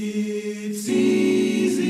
It's easy.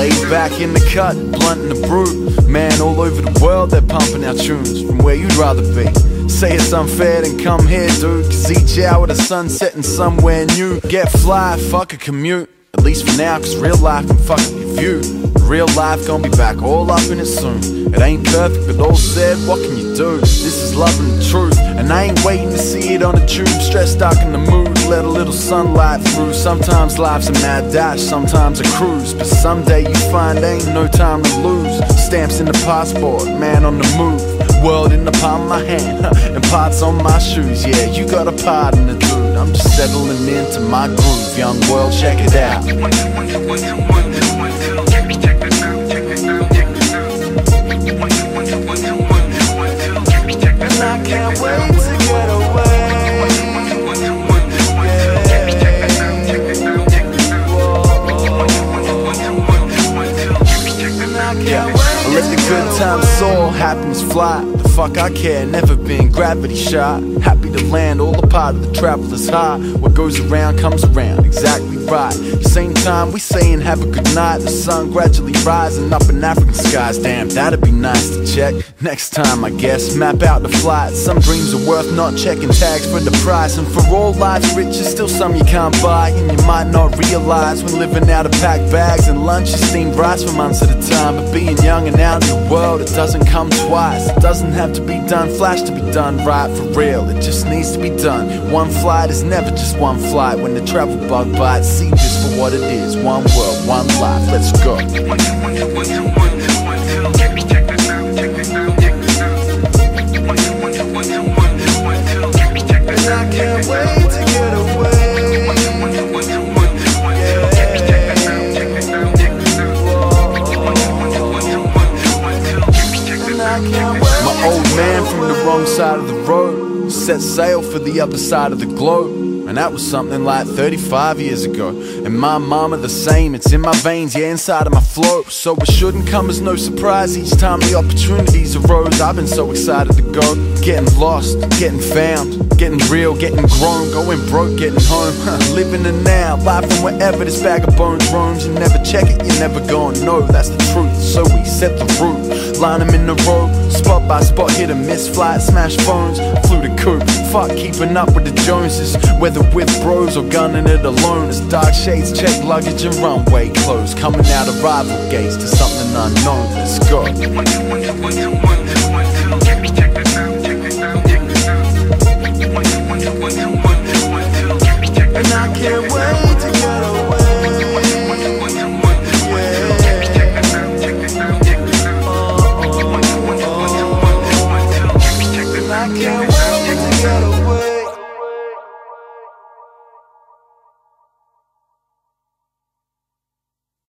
Laid back in the cut, blunt in the brute. Man, all over the world they're pumping our tunes from where you'd rather be. Say it's unfair, then come here, dude. Cause each hour the sun's setting somewhere new. Get fly, fuck a commute. At least for now, cause real life can fuck up your view. Real life gonna be back all up in it soon. It ain't perfect, but all said, what can you do? This is love and the truth. And I ain't waiting to see it on the tube. Stressed, stuck in the mood, let sunlight through. Sometimes life's a mad dash, sometimes a cruise. But someday you find ain't no time to lose. Stamps in the passport, man on the move. World in the palm of my hand, and parts on my shoes. Yeah, you got a part in the dude. I'm just settling into my groove. Young world, check it out. Yeah, Let the good times soar, happiness fly. The fuck I care, never been gravity shy. Happy to land, all a part of the traveler's high. What goes around comes around, exactly right. Same time, we saying have a good night. The sun gradually rising up in African skies. Damn, that'd be nice to check. Next time, I guess, map out the flight. Some dreams are worth not checking tags for the price. And for all life's riches, still some you can't buy. And you might not realize when living out of packed bags and lunches steamed rice for months at a time. But being young and in the world, it doesn't come twice. It doesn't have to be done flash to be done right for real. It just needs to be done. One flight is never just one flight. When the travel bug bites, see this for what it is. One world, one life. Let's go. My old man from the wrong side of the road set sail for the other side of the globe. And that was something like 35 years ago. And my mama the same, it's in my veins, yeah, inside of my flow. So it shouldn't come as no surprise each time the opportunities arose. I've been so excited to go. Getting lost, getting found, getting real, getting grown, going broke, getting home. Living the now, life from wherever this bag of bones roams. You never check it, you're never gonna know that's the truth. So we set the route, line them in the road, spot by spot, hit a miss, flight, smash phones, flew the coop. Fuck keeping up with the Joneses, whether with bros or gunning it alone. As dark shades check luggage and runway clothes, coming out of rival gates to something unknown. Let's go.